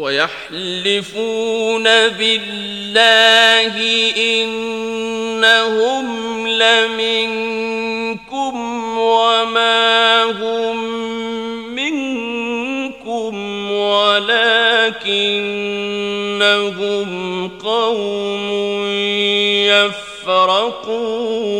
ويحلفون بالله إنهم لمنكم وما هم منكم ولكنهم قوم يفرقون